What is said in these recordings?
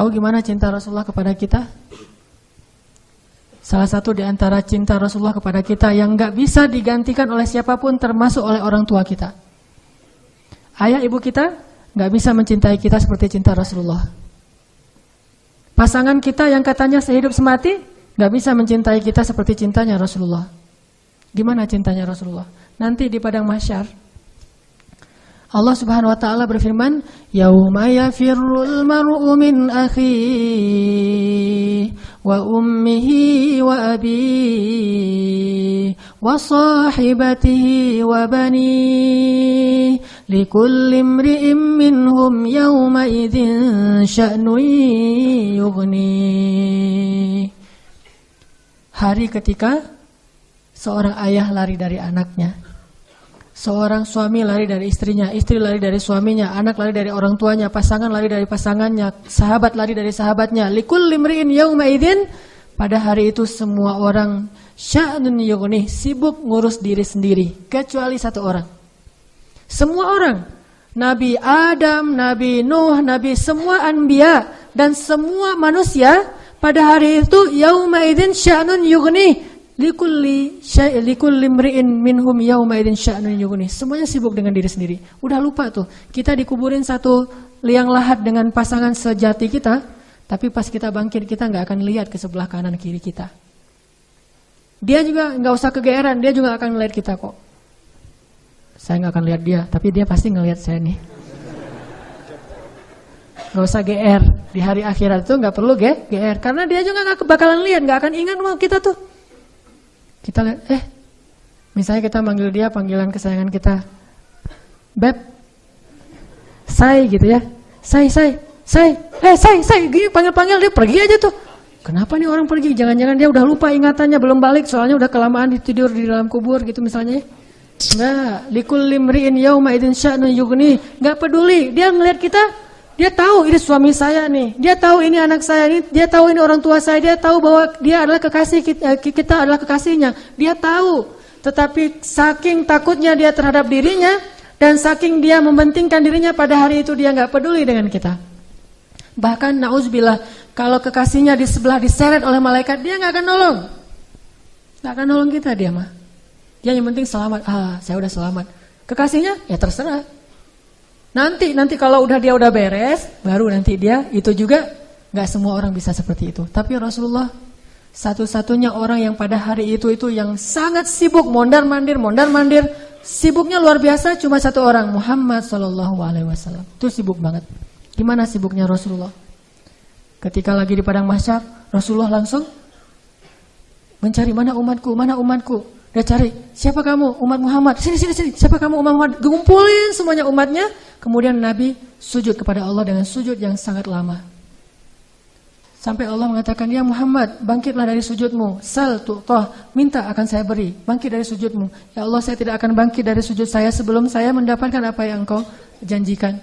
Tahu gimana cinta Rasulullah kepada kita? Salah satu di antara cinta Rasulullah kepada kita yang nggak bisa digantikan oleh siapa pun termasuk oleh orang tua kita. Ayah ibu kita nggak bisa mencintai kita seperti cinta Rasulullah. Pasangan kita yang katanya sehidup semati nggak bisa mencintai kita seperti cintanya Rasulullah. Gimana cintanya Rasulullah? Nanti di padang mahsyar Allah Subhanahu wa taala berfirman, "Yauma yafirrul mar'u min akhihi wa ummihi wa abihi wa sahibatihi wa bani likulli imri'in minhum yawma idzin sya'nun yughni." Hari ketika seorang ayah lari dari anaknya Seorang suami lari dari istrinya, istri lari dari suaminya, anak lari dari orang tuanya, pasangan lari dari pasangannya, sahabat lari dari sahabatnya. Likul limriin yauma idzin pada hari itu semua orang sya'nun yughni, sibuk ngurus diri sendiri, kecuali satu orang. Semua orang, Nabi Adam, Nabi Nuh, Nabi semua anbiya dan semua manusia pada hari itu yauma idzin sya'nun yughni, Likulli syai' likulli mri'in minhum yauma idzin sya'nun yughni. Semuanya sibuk dengan diri sendiri. Udah lupa tuh. Kita dikuburin satu liang lahat dengan pasangan sejati kita, tapi pas kita bangkit kita nggak akan lihat ke sebelah kanan kiri kita. Dia juga nggak usah kegeeran, dia juga akan melihat kita kok. Saya nggak akan lihat dia, tapi dia pasti ngelihat saya nih. Gak usah GR di hari akhirat itu nggak perlu GR karena dia juga nggak bakalan lihat, nggak akan ingat mau kita tuh. Kita lihat, eh, misalnya kita manggil dia panggilan kesayangan kita, beb, say gitu ya, say, say, say, eh, say, say, gini panggil-panggil dia pergi aja tuh. Kenapa nih orang pergi? Jangan-jangan dia udah lupa ingatannya belum balik, soalnya udah kelamaan tidur di dalam kubur gitu misalnya. Enggak, likul limriin yauma idin sya'nu yughni. Enggak peduli, dia ngelihat kita dia tahu ini suami saya nih, dia tahu ini anak saya ini, dia tahu ini orang tua saya, dia tahu bahwa dia adalah kekasih kita, eh, kita adalah kekasihnya. Dia tahu, tetapi saking takutnya dia terhadap dirinya dan saking dia mementingkan dirinya pada hari itu dia nggak peduli dengan kita. Bahkan nauzubillah, kalau kekasihnya di sebelah diseret oleh malaikat, dia nggak akan nolong. Nggak akan nolong kita dia mah. Dia yang penting selamat. Ah, saya udah selamat. Kekasihnya ya terserah. Nanti nanti kalau udah dia udah beres, baru nanti dia itu juga nggak semua orang bisa seperti itu. Tapi Rasulullah satu-satunya orang yang pada hari itu itu yang sangat sibuk mondar mandir mondar mandir sibuknya luar biasa cuma satu orang Muhammad Shallallahu Alaihi Wasallam itu sibuk banget. Gimana sibuknya Rasulullah? Ketika lagi di padang mahsyar, Rasulullah langsung mencari mana umatku, mana umatku. Dia cari, siapa kamu? Umat Muhammad. Sini, sini, sini. Siapa kamu? Umat Muhammad. Gumpulin semuanya umatnya. Kemudian Nabi sujud kepada Allah dengan sujud yang sangat lama. Sampai Allah mengatakan, Ya Muhammad, bangkitlah dari sujudmu. Sal tu'toh, minta akan saya beri. Bangkit dari sujudmu. Ya Allah, saya tidak akan bangkit dari sujud saya sebelum saya mendapatkan apa yang engkau janjikan.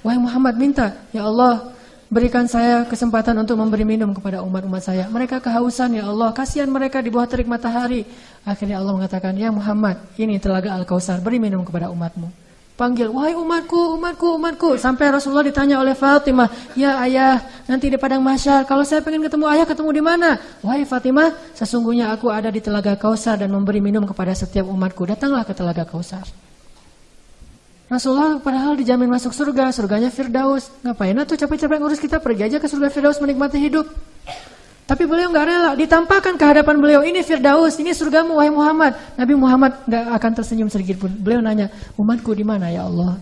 Wahai Muhammad, minta. Ya Allah, Berikan saya kesempatan untuk memberi minum kepada umat-umat saya. Mereka kehausan ya Allah, kasihan mereka di bawah terik matahari. Akhirnya Allah mengatakan, "Ya Muhammad, ini telaga Al-Kausar, beri minum kepada umatmu." Panggil, "Wahai umatku, umatku, umatku." Sampai Rasulullah ditanya oleh Fatimah, "Ya ayah, nanti di padang mahsyar kalau saya pengen ketemu ayah, ketemu di mana?" "Wahai Fatimah, sesungguhnya aku ada di telaga Kausar dan memberi minum kepada setiap umatku. Datanglah ke telaga Kausar." Rasulullah padahal dijamin masuk surga, surganya Firdaus. Ngapain tuh capek-capek ngurus kita pergi aja ke surga Firdaus menikmati hidup. Tapi beliau nggak rela, ditampakkan ke hadapan beliau, ini Firdaus, ini surgamu wahai Muhammad. Nabi Muhammad nggak akan tersenyum sedikit pun. Beliau nanya, umatku di mana ya Allah?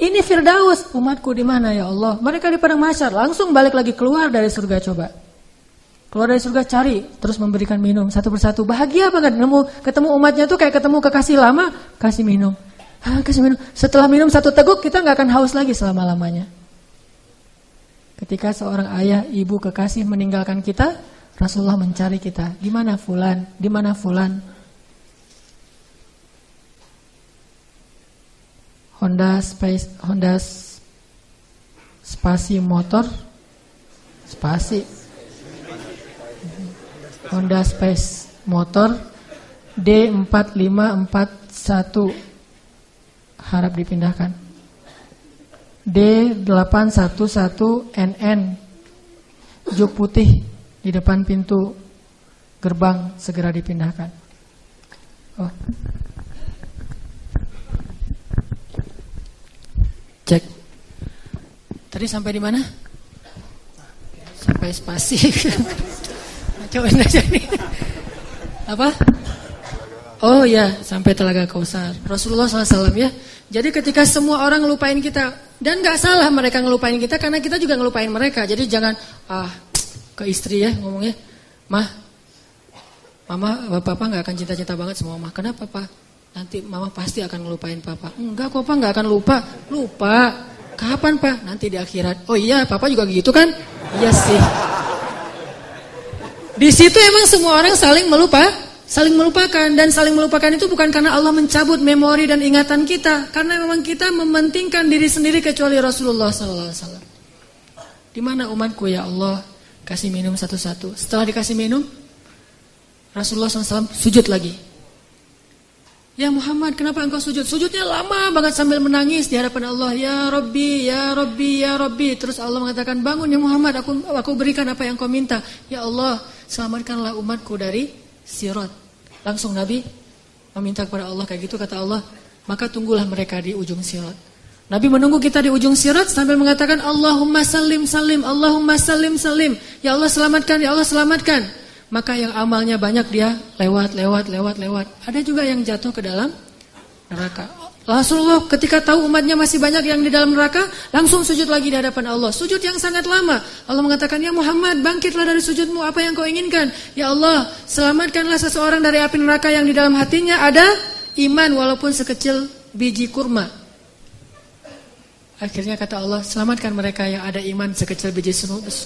Ini Firdaus, umatku di mana ya Allah? Mereka di padang mahsyar, langsung balik lagi keluar dari surga coba. Keluar dari surga cari, terus memberikan minum satu persatu. Bahagia banget nemu ketemu umatnya tuh kayak ketemu kekasih lama, kasih minum. Ah, kasih minum. Setelah minum satu teguk kita nggak akan haus lagi selama-lamanya. Ketika seorang ayah, ibu, kekasih meninggalkan kita, Rasulullah mencari kita. Di mana fulan? Di mana fulan? Honda Space Honda Spasi motor Spasi Honda Space motor D4541 harap dipindahkan. D811NN juk putih di depan pintu gerbang segera dipindahkan. Oh. Cek. Tadi sampai di mana? Sampai spasi. Coba aja nih. Apa? Oh ya, sampai Telaga Kausar. Rasulullah SAW ya. Jadi ketika semua orang ngelupain kita dan nggak salah mereka ngelupain kita karena kita juga ngelupain mereka. Jadi jangan ah ke istri ya ngomongnya, mah, mama, papa nggak akan cinta-cinta banget sama mama. Kenapa pak? Nanti mama pasti akan ngelupain papa. Enggak kok pak, nggak akan lupa. Lupa. Kapan pak? Nanti di akhirat. Oh iya, papa juga gitu kan? Iya sih. Di situ emang semua orang saling melupa, saling melupakan dan saling melupakan itu bukan karena Allah mencabut memori dan ingatan kita, karena memang kita mementingkan diri sendiri kecuali Rasulullah wasallam. Di mana umatku ya Allah? Kasih minum satu-satu. Setelah dikasih minum, Rasulullah SAW sujud lagi. Ya Muhammad, kenapa engkau sujud? Sujudnya lama banget sambil menangis di hadapan Allah. Ya Rabbi, ya Rabbi, ya Rabbi. Terus Allah mengatakan, bangun ya Muhammad, aku aku berikan apa yang kau minta. Ya Allah, selamatkanlah umatku dari sirat. Langsung Nabi meminta kepada Allah kayak gitu kata Allah, maka tunggulah mereka di ujung sirat. Nabi menunggu kita di ujung sirat sambil mengatakan Allahumma salim salim, Allahumma salim salim. Ya Allah selamatkan, ya Allah selamatkan. Maka yang amalnya banyak dia lewat, lewat, lewat, lewat. Ada juga yang jatuh ke dalam neraka. Rasulullah ketika tahu umatnya masih banyak yang di dalam neraka, langsung sujud lagi di hadapan Allah. Sujud yang sangat lama. Allah mengatakan, "Ya Muhammad, bangkitlah dari sujudmu, apa yang kau inginkan?" "Ya Allah, selamatkanlah seseorang dari api neraka yang di dalam hatinya ada iman walaupun sekecil biji kurma." Akhirnya kata Allah, "Selamatkan mereka yang ada iman sekecil biji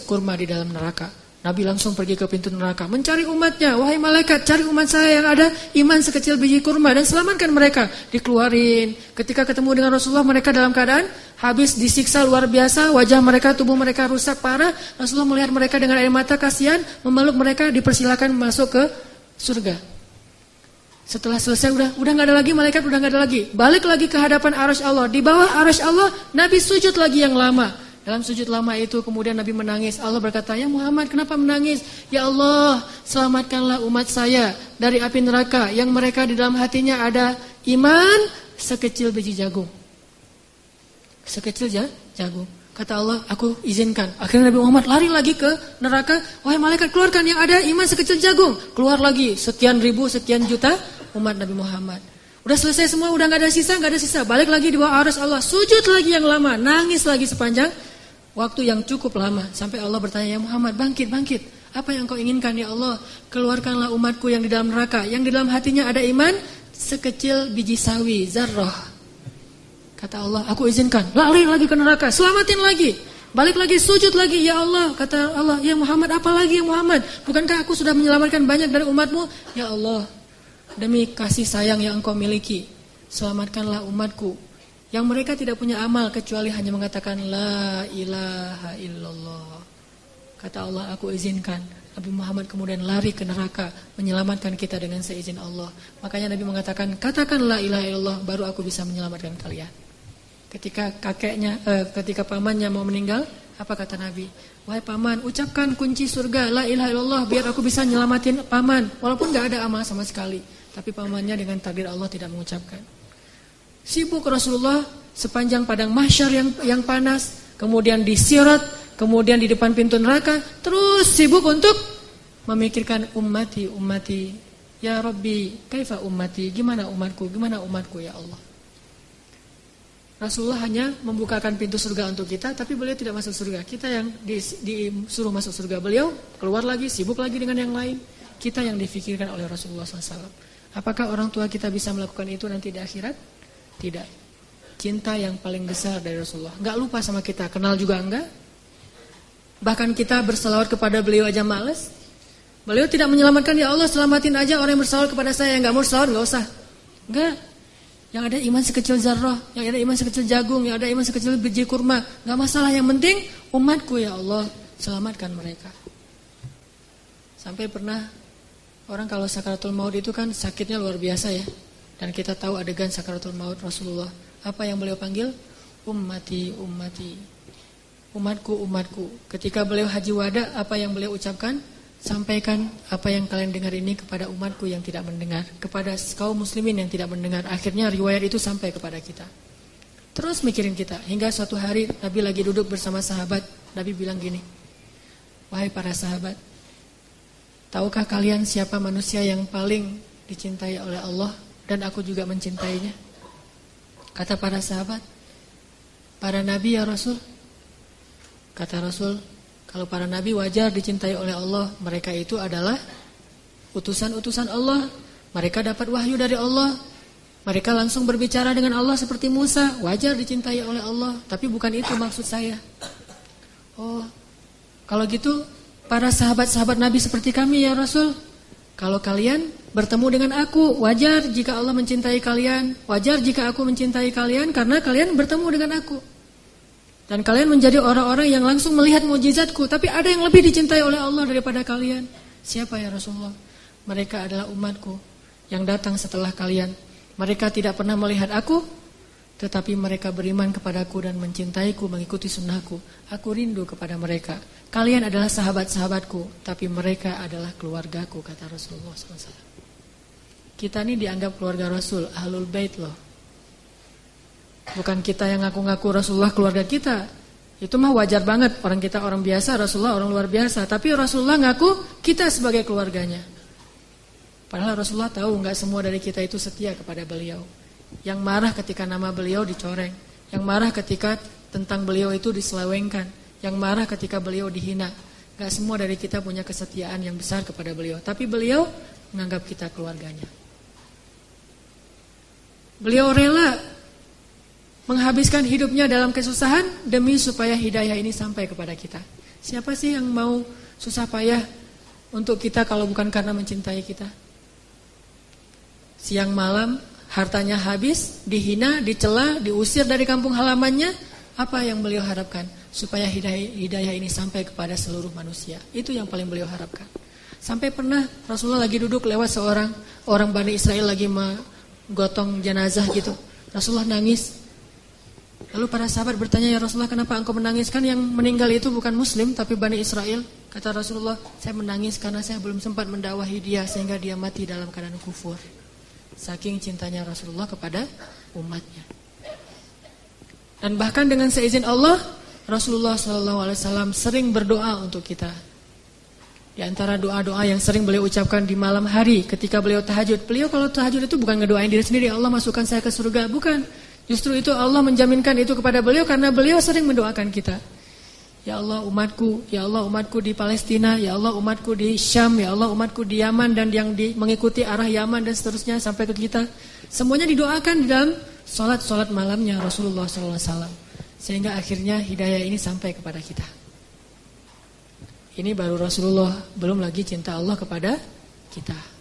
kurma di dalam neraka." Nabi langsung pergi ke pintu neraka mencari umatnya. Wahai malaikat, cari umat saya yang ada iman sekecil biji kurma dan selamatkan mereka. Dikeluarin. Ketika ketemu dengan Rasulullah mereka dalam keadaan habis disiksa luar biasa, wajah mereka, tubuh mereka rusak parah. Rasulullah melihat mereka dengan air mata kasihan, memeluk mereka, dipersilakan masuk ke surga. Setelah selesai udah udah nggak ada lagi malaikat udah nggak ada lagi. Balik lagi ke hadapan arasy Allah. Di bawah arasy Allah Nabi sujud lagi yang lama. Dalam sujud lama itu kemudian Nabi menangis. Allah berkata, "Ya Muhammad, kenapa menangis? Ya Allah, selamatkanlah umat saya dari api neraka yang mereka di dalam hatinya ada iman sekecil biji jagung." Sekecil ya, jagung. Kata Allah, "Aku izinkan." Akhirnya Nabi Muhammad lari lagi ke neraka. Wahai malaikat, keluarkan yang ada iman sekecil jagung. Keluar lagi sekian ribu, sekian juta umat Nabi Muhammad. Udah selesai semua, udah nggak ada sisa, nggak ada sisa. Balik lagi di bawah arus Allah, sujud lagi yang lama, nangis lagi sepanjang Waktu yang cukup lama sampai Allah bertanya, "Ya Muhammad, bangkit, bangkit. Apa yang kau inginkan ya Allah? Keluarkanlah umatku yang di dalam neraka, yang di dalam hatinya ada iman sekecil biji sawi, zarrah." Kata Allah, "Aku izinkan. Lari lagi ke neraka, selamatin lagi." Balik lagi sujud lagi ya Allah kata Allah ya Muhammad apa lagi ya Muhammad bukankah aku sudah menyelamatkan banyak dari umatmu ya Allah demi kasih sayang yang engkau miliki selamatkanlah umatku yang mereka tidak punya amal kecuali hanya mengatakan la ilaha illallah. Kata Allah, aku izinkan. Nabi Muhammad kemudian lari ke neraka menyelamatkan kita dengan seizin Allah. Makanya Nabi mengatakan, katakan la ilaha illallah baru aku bisa menyelamatkan kalian. Ketika kakeknya, eh, ketika pamannya mau meninggal, apa kata Nabi? Wahai paman, ucapkan kunci surga la ilaha illallah biar aku bisa nyelamatin paman. Walaupun gak ada amal sama sekali, tapi pamannya dengan takdir Allah tidak mengucapkan. Sibuk Rasulullah sepanjang padang mahsyar yang yang panas, kemudian di sirat, kemudian di depan pintu neraka, terus sibuk untuk memikirkan ummati, ummati. Ya Rabbi, kaifa ummati? Gimana umatku? Gimana umatku ya Allah? Rasulullah hanya membukakan pintu surga untuk kita, tapi beliau tidak masuk surga. Kita yang disuruh masuk surga, beliau keluar lagi, sibuk lagi dengan yang lain. Kita yang difikirkan oleh Rasulullah SAW. Apakah orang tua kita bisa melakukan itu nanti di akhirat? Tidak. Cinta yang paling besar dari Rasulullah. Enggak lupa sama kita, kenal juga enggak. Bahkan kita berselawat kepada beliau aja males. Beliau tidak menyelamatkan ya Allah selamatin aja orang yang berselawat kepada saya yang enggak mau selawat enggak usah. Enggak. Yang ada iman sekecil zarrah, yang ada iman sekecil jagung, yang ada iman sekecil biji kurma, enggak masalah. Yang penting umatku ya Allah selamatkan mereka. Sampai pernah orang kalau sakaratul maut itu kan sakitnya luar biasa ya. Dan kita tahu adegan sakaratul maut Rasulullah. Apa yang beliau panggil? ummati ummati. Umatku umatku. Ketika beliau haji wada apa yang beliau ucapkan? Sampaikan apa yang kalian dengar ini kepada umatku yang tidak mendengar, kepada kaum muslimin yang tidak mendengar. Akhirnya riwayat itu sampai kepada kita. Terus mikirin kita hingga suatu hari Nabi lagi duduk bersama sahabat, Nabi bilang gini, "Wahai para sahabat, tahukah kalian siapa manusia yang paling dicintai oleh Allah dan aku juga mencintainya?" Kata para sahabat, Para nabi ya Rasul. Kata Rasul Kalau para nabi wajar dicintai oleh Allah Mereka itu adalah Utusan-utusan Allah. Mereka dapat wahyu dari Allah. Mereka langsung berbicara dengan Allah seperti Musa. Wajar dicintai oleh Allah. Tapi bukan itu maksud saya. Oh Kalau gitu Para sahabat-sahabat nabi seperti kami ya Rasul. Kalau kalian bertemu dengan aku, wajar jika Allah mencintai kalian, wajar jika aku mencintai kalian karena kalian bertemu dengan aku. Dan kalian menjadi orang-orang yang langsung melihat mujizatku, tapi ada yang lebih dicintai oleh Allah daripada kalian. Siapa ya Rasulullah? Mereka adalah umatku yang datang setelah kalian. Mereka tidak pernah melihat aku, tetapi mereka beriman kepadaku dan mencintaiku, mengikuti sunnahku. Aku rindu kepada mereka. Kalian adalah sahabat-sahabatku, tapi mereka adalah keluargaku, kata Rasulullah SAW. Kita ini dianggap keluarga Rasul, ahlul bait loh. Bukan kita yang ngaku-ngaku Rasulullah keluarga kita. Itu mah wajar banget, orang kita orang biasa, Rasulullah orang luar biasa. Tapi Rasulullah ngaku kita sebagai keluarganya. Padahal Rasulullah tahu nggak semua dari kita itu setia kepada beliau. Yang marah ketika nama beliau dicoreng, yang marah ketika tentang beliau itu diselewengkan, yang marah ketika beliau dihina. Gak semua dari kita punya kesetiaan yang besar kepada beliau. Tapi beliau menganggap kita keluarganya. Beliau rela menghabiskan hidupnya dalam kesusahan demi supaya hidayah ini sampai kepada kita. Siapa sih yang mau susah payah untuk kita kalau bukan karena mencintai kita? Siang malam hartanya habis, dihina, dicela, diusir dari kampung halamannya, apa yang beliau harapkan? supaya hidayah, ini sampai kepada seluruh manusia. Itu yang paling beliau harapkan. Sampai pernah Rasulullah lagi duduk lewat seorang orang Bani Israel lagi menggotong jenazah gitu. Rasulullah nangis. Lalu para sahabat bertanya, "Ya Rasulullah, kenapa engkau menangis? Kan yang meninggal itu bukan muslim tapi Bani Israel." Kata Rasulullah, "Saya menangis karena saya belum sempat mendakwahi dia sehingga dia mati dalam keadaan kufur." Saking cintanya Rasulullah kepada umatnya. Dan bahkan dengan seizin Allah, Rasulullah SAW sering berdoa untuk kita. Di antara doa-doa yang sering beliau ucapkan di malam hari ketika beliau tahajud. Beliau kalau tahajud itu bukan ngedoain diri sendiri, Allah masukkan saya ke surga. Bukan. Justru itu Allah menjaminkan itu kepada beliau karena beliau sering mendoakan kita. Ya Allah umatku, ya Allah umatku di Palestina, ya Allah umatku di Syam, ya Allah umatku di Yaman dan yang di, mengikuti arah Yaman dan seterusnya sampai ke kita. Semuanya didoakan di dalam sholat-sholat malamnya Rasulullah SAW. Sehingga akhirnya hidayah ini sampai kepada kita. Ini baru Rasulullah, belum lagi cinta Allah kepada kita.